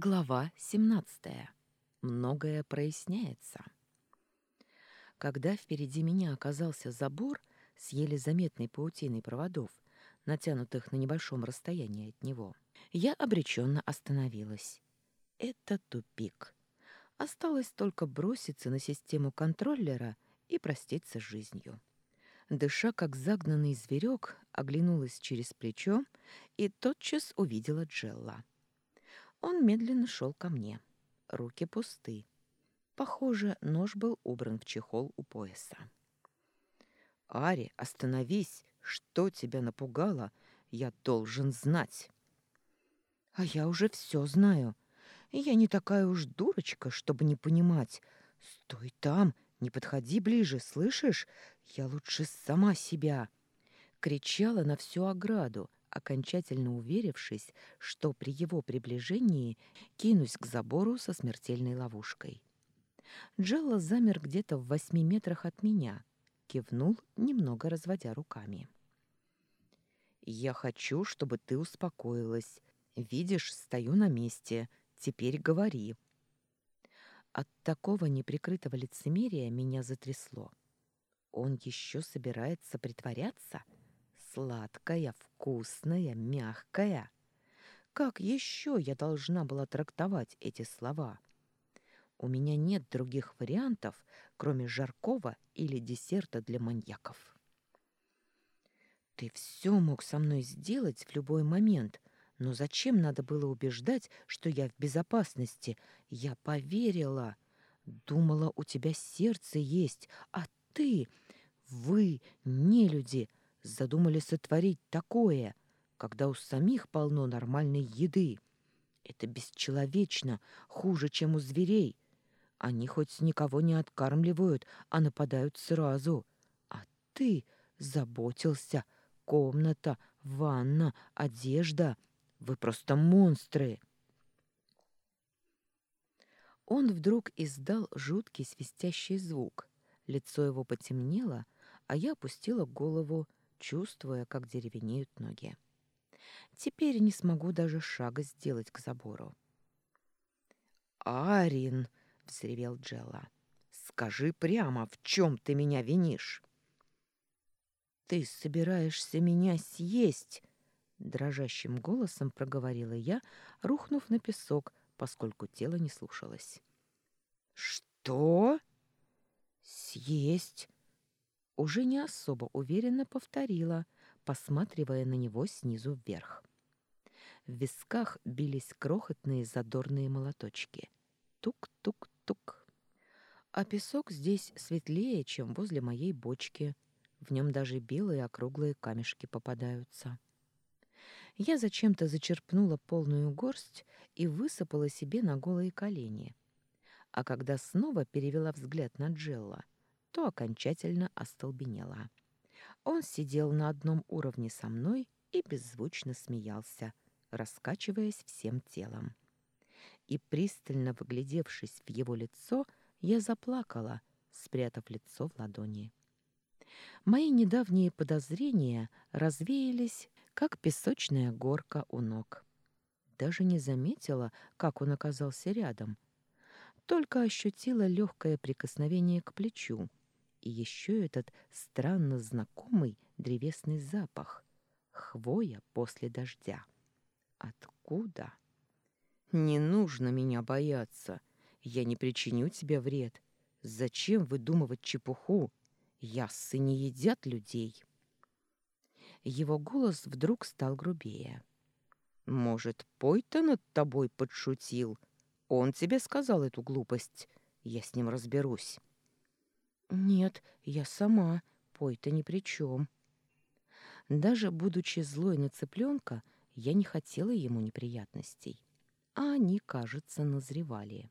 Глава 17. Многое проясняется. Когда впереди меня оказался забор с еле заметной паутиной проводов, натянутых на небольшом расстоянии от него, я обреченно остановилась. Это тупик. Осталось только броситься на систему контроллера и проститься с жизнью. Дыша, как загнанный зверек, оглянулась через плечо и тотчас увидела Джелла. Он медленно шел ко мне. Руки пусты. Похоже, нож был убран в чехол у пояса. «Ари, остановись! Что тебя напугало? Я должен знать!» «А я уже все знаю. Я не такая уж дурочка, чтобы не понимать. Стой там, не подходи ближе, слышишь? Я лучше сама себя!» Кричала на всю ограду, окончательно уверившись, что при его приближении кинусь к забору со смертельной ловушкой. Джелла замер где-то в восьми метрах от меня, кивнул, немного разводя руками. «Я хочу, чтобы ты успокоилась. Видишь, стою на месте. Теперь говори». От такого неприкрытого лицемерия меня затрясло. Он еще собирается притворяться — Сладкая, вкусная, мягкая. Как еще я должна была трактовать эти слова? У меня нет других вариантов, кроме жаркого или десерта для маньяков. Ты все мог со мной сделать в любой момент, но зачем надо было убеждать, что я в безопасности? Я поверила. Думала, у тебя сердце есть, а ты... Вы, не люди, задумали сотворить такое, когда у самих полно нормальной еды. Это бесчеловечно, хуже, чем у зверей. Они хоть никого не откармливают, а нападают сразу. А ты заботился. Комната, ванна, одежда. Вы просто монстры. Он вдруг издал жуткий свистящий звук. Лицо его потемнело, а я опустила голову, чувствуя, как деревенеют ноги. Теперь не смогу даже шага сделать к забору. «Арин!» — взревел Джелла. «Скажи прямо, в чем ты меня винишь?» «Ты собираешься меня съесть!» Дрожащим голосом проговорила я, рухнув на песок, поскольку тело не слушалось. «Что?» «Съесть!» Уже не особо уверенно повторила, посматривая на него снизу вверх. В висках бились крохотные задорные молоточки. Тук-тук-тук. А песок здесь светлее, чем возле моей бочки. В нем даже белые округлые камешки попадаются. Я зачем-то зачерпнула полную горсть и высыпала себе на голые колени. А когда снова перевела взгляд на Джелла — то окончательно остолбенела. Он сидел на одном уровне со мной и беззвучно смеялся, раскачиваясь всем телом. И, пристально выглядевшись в его лицо, я заплакала, спрятав лицо в ладони. Мои недавние подозрения развеялись, как песочная горка у ног. Даже не заметила, как он оказался рядом. Только ощутила легкое прикосновение к плечу, и еще этот странно знакомый древесный запах. Хвоя после дождя. Откуда? Не нужно меня бояться. Я не причиню тебе вред. Зачем выдумывать чепуху? Яссы не едят людей. Его голос вдруг стал грубее. Может, Пой-то над тобой подшутил? Он тебе сказал эту глупость. Я с ним разберусь. «Нет, я сама. Пой-то ни при чем». Даже будучи злой на цыпленка, я не хотела ему неприятностей. А они, кажется, назревали.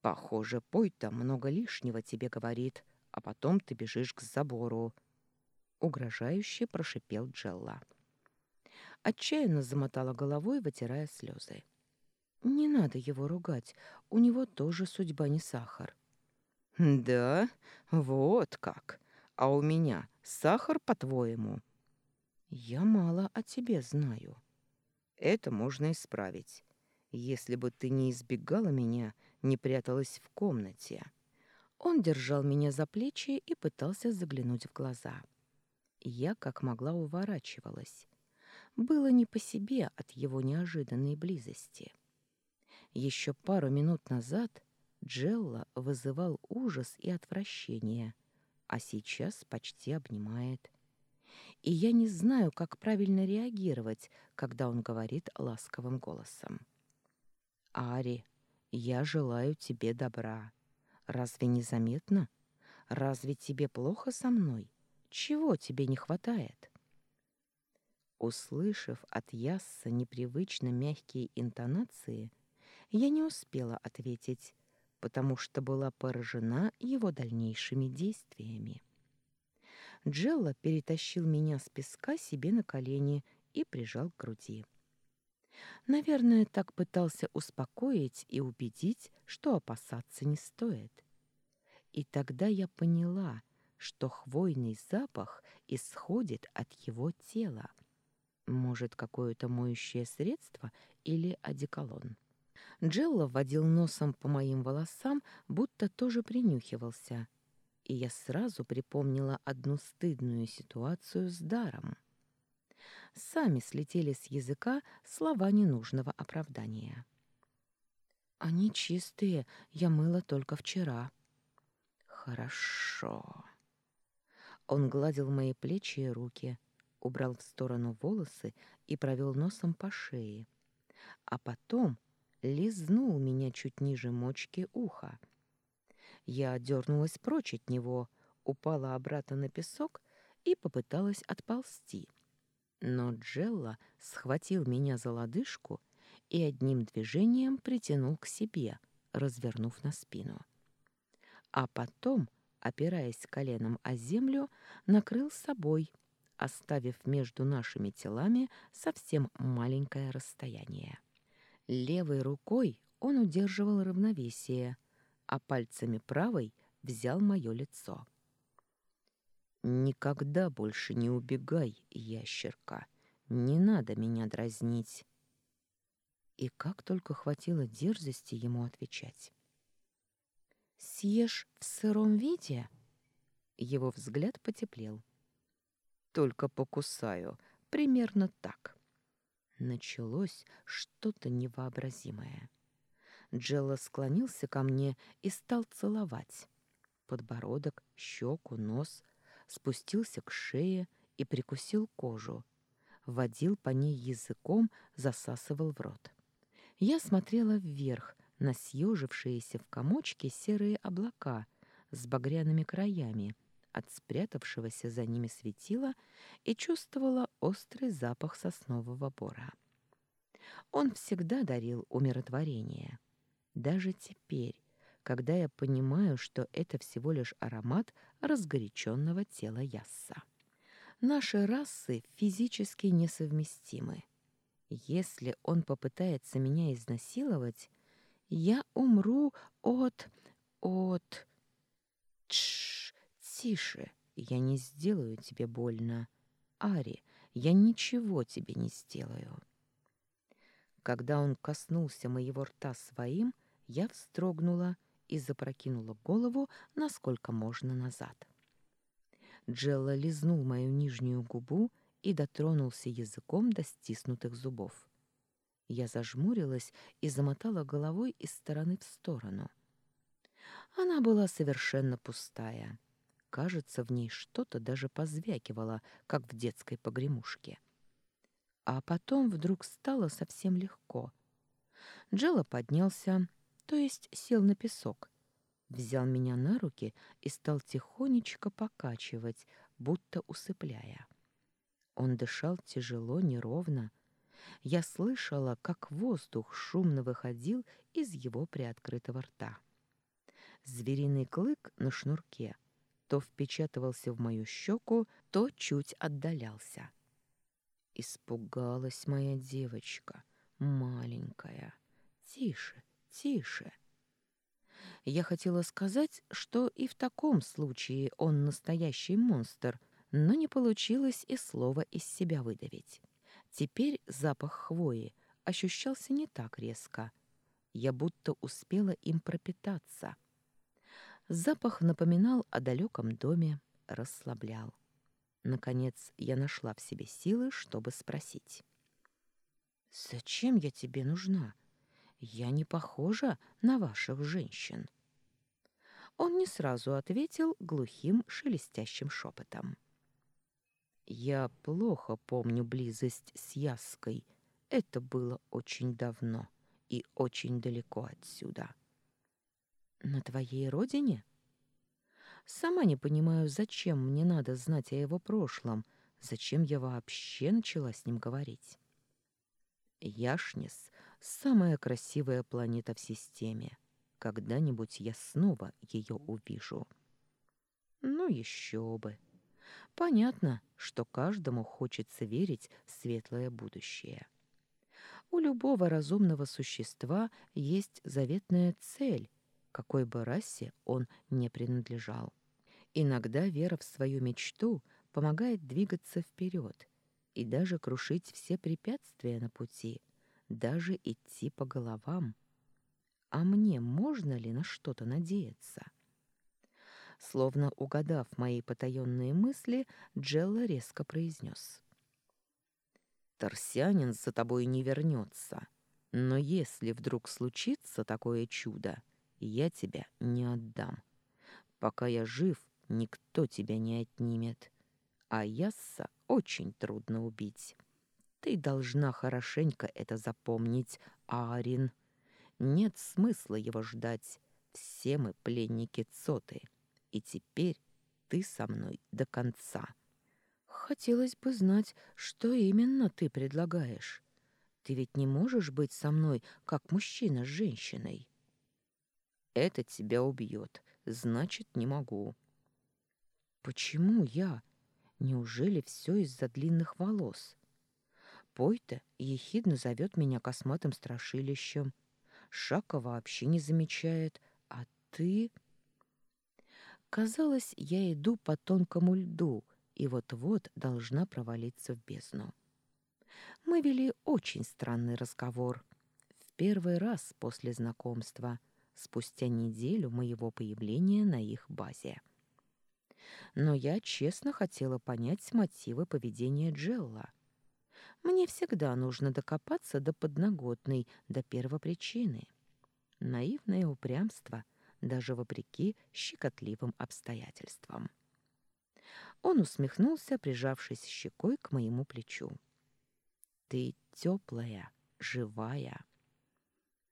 «Похоже, Пой-то много лишнего тебе говорит, а потом ты бежишь к забору», — угрожающе прошипел Джелла. Отчаянно замотала головой, вытирая слезы. «Не надо его ругать, у него тоже судьба не сахар. «Да? Вот как. А у меня сахар, по-твоему?» «Я мало о тебе знаю». «Это можно исправить. Если бы ты не избегала меня, не пряталась в комнате. Он держал меня за плечи и пытался заглянуть в глаза. Я как могла уворачивалась. Было не по себе от его неожиданной близости. Еще пару минут назад Джелла вызывал ужас и отвращение, а сейчас почти обнимает. И я не знаю, как правильно реагировать, когда он говорит ласковым голосом. «Ари, я желаю тебе добра. Разве не заметно? Разве тебе плохо со мной? Чего тебе не хватает?» Услышав от Ясса непривычно мягкие интонации, я не успела ответить, потому что была поражена его дальнейшими действиями. Джелла перетащил меня с песка себе на колени и прижал к груди. Наверное, так пытался успокоить и убедить, что опасаться не стоит. И тогда я поняла, что хвойный запах исходит от его тела. Может, какое-то моющее средство или одеколон. Джелла водил носом по моим волосам, будто тоже принюхивался. И я сразу припомнила одну стыдную ситуацию с даром сами слетели с языка слова ненужного оправдания. «Они чистые, я мыла только вчера». «Хорошо». Он гладил мои плечи и руки, убрал в сторону волосы и провел носом по шее, а потом лизнул меня чуть ниже мочки уха. Я дернулась прочь от него, упала обратно на песок и попыталась отползти. Но Джелла схватил меня за лодыжку и одним движением притянул к себе, развернув на спину. А потом, опираясь коленом о землю, накрыл собой, оставив между нашими телами совсем маленькое расстояние. Левой рукой он удерживал равновесие, а пальцами правой взял мое лицо. Никогда больше не убегай, ящерка. Не надо меня дразнить. И как только хватило дерзости ему отвечать. Съешь в сыром виде? Его взгляд потеплел. Только покусаю, примерно так. Началось что-то невообразимое. Джелла склонился ко мне и стал целовать. Подбородок, щеку, нос, спустился к шее и прикусил кожу. Водил по ней языком, засасывал в рот. Я смотрела вверх на съежившиеся в комочке серые облака с багряными краями от спрятавшегося за ними светила и чувствовала острый запах соснового бора. Он всегда дарил умиротворение. Даже теперь, когда я понимаю, что это всего лишь аромат разгоряченного тела Ясса. Наши расы физически несовместимы. Если он попытается меня изнасиловать, я умру от... от... Тише, я не сделаю тебе больно. Ари, я ничего тебе не сделаю. Когда он коснулся моего рта своим, я вздрогнула и запрокинула голову насколько можно назад. Джелла лизнул мою нижнюю губу и дотронулся языком до стиснутых зубов. Я зажмурилась и замотала головой из стороны в сторону. Она была совершенно пустая. Кажется, в ней что-то даже позвякивало, как в детской погремушке. А потом вдруг стало совсем легко. Джелла поднялся, то есть сел на песок, взял меня на руки и стал тихонечко покачивать, будто усыпляя. Он дышал тяжело, неровно. Я слышала, как воздух шумно выходил из его приоткрытого рта. Звериный клык на шнурке то впечатывался в мою щеку, то чуть отдалялся. Испугалась моя девочка, маленькая. Тише, Тише. Я хотела сказать, что и в таком случае он настоящий монстр, но не получилось и слова из себя выдавить. Теперь запах хвои ощущался не так резко. Я будто успела им пропитаться. Запах напоминал о далеком доме, расслаблял. Наконец я нашла в себе силы, чтобы спросить. «Зачем я тебе нужна? Я не похожа на ваших женщин». Он не сразу ответил глухим шелестящим шепотом. «Я плохо помню близость с Яской. Это было очень давно и очень далеко отсюда». «На твоей родине?» Сама не понимаю, зачем мне надо знать о его прошлом, зачем я вообще начала с ним говорить. Яшнис — самая красивая планета в системе. Когда-нибудь я снова ее увижу. Ну, еще бы. Понятно, что каждому хочется верить в светлое будущее. У любого разумного существа есть заветная цель, какой бы расе он не принадлежал. Иногда вера в свою мечту помогает двигаться вперед и даже крушить все препятствия на пути, даже идти по головам. А мне можно ли на что-то надеяться? Словно угадав мои потаенные мысли, Джелла резко произнес. «Торсианин за тобой не вернется, но если вдруг случится такое чудо, я тебя не отдам. Пока я жив, никто тебя не отнимет. А Ясса очень трудно убить. Ты должна хорошенько это запомнить, Арин. Нет смысла его ждать. Все мы пленники Цоты. И теперь ты со мной до конца. Хотелось бы знать, что именно ты предлагаешь. Ты ведь не можешь быть со мной, как мужчина с женщиной. Это тебя убьет, значит, не могу. Почему я? Неужели все из-за длинных волос? Пойта ехидно зовет меня косматым страшилищем. Шака вообще не замечает. А ты... Казалось, я иду по тонкому льду и вот-вот должна провалиться в бездну. Мы вели очень странный разговор. В первый раз после знакомства, спустя неделю моего появления на их базе но я честно хотела понять мотивы поведения Джелла. Мне всегда нужно докопаться до подноготной, до первопричины. Наивное упрямство, даже вопреки щекотливым обстоятельствам. Он усмехнулся, прижавшись щекой к моему плечу. «Ты теплая, живая».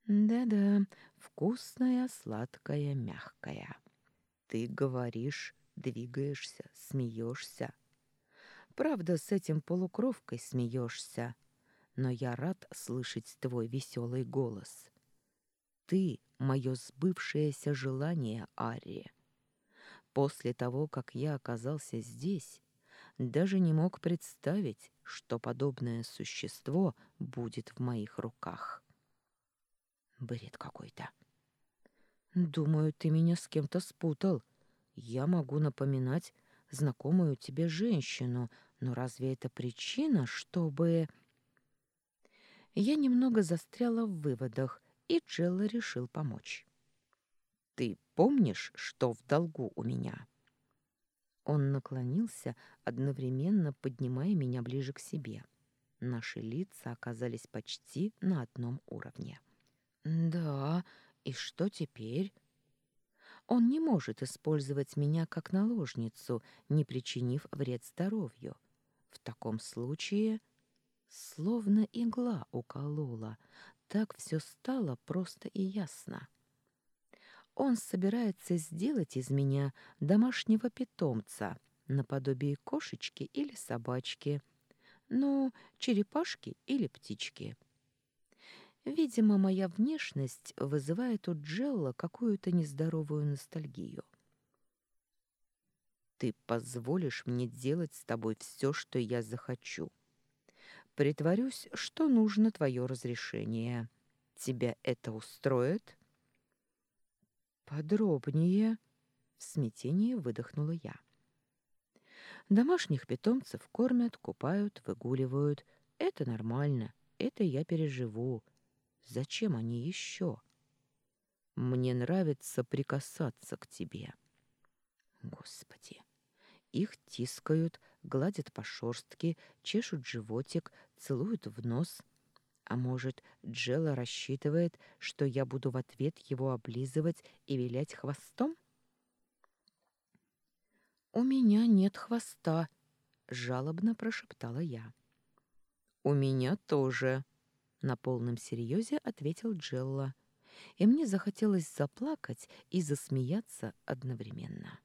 «Да-да, вкусная, сладкая, мягкая. Ты говоришь двигаешься, смеешься. Правда, с этим полукровкой смеешься, но я рад слышать твой веселый голос. Ты — мое сбывшееся желание, Ари. После того, как я оказался здесь, даже не мог представить, что подобное существо будет в моих руках. Бред какой-то. Думаю, ты меня с кем-то спутал, я могу напоминать знакомую тебе женщину, но разве это причина, чтобы... Я немного застряла в выводах, и Джелла решил помочь. «Ты помнишь, что в долгу у меня?» Он наклонился, одновременно поднимая меня ближе к себе. Наши лица оказались почти на одном уровне. «Да, и что теперь?» Он не может использовать меня как наложницу, не причинив вред здоровью. В таком случае словно игла уколола, так все стало просто и ясно. Он собирается сделать из меня домашнего питомца, наподобие кошечки или собачки, ну, черепашки или птички. Видимо, моя внешность вызывает у Джелла какую-то нездоровую ностальгию. «Ты позволишь мне делать с тобой все, что я захочу. Притворюсь, что нужно твое разрешение. Тебя это устроит?» «Подробнее», — в смятении выдохнула я. «Домашних питомцев кормят, купают, выгуливают. Это нормально это я переживу. Зачем они еще? Мне нравится прикасаться к тебе. Господи. Их тискают, гладят по шорстке, чешут животик, целуют в нос. А может, Джелла рассчитывает, что я буду в ответ его облизывать и вилять хвостом? «У меня нет хвоста», — жалобно прошептала я. «У меня тоже», — на полном серьезе ответил Джелла. И мне захотелось заплакать и засмеяться одновременно.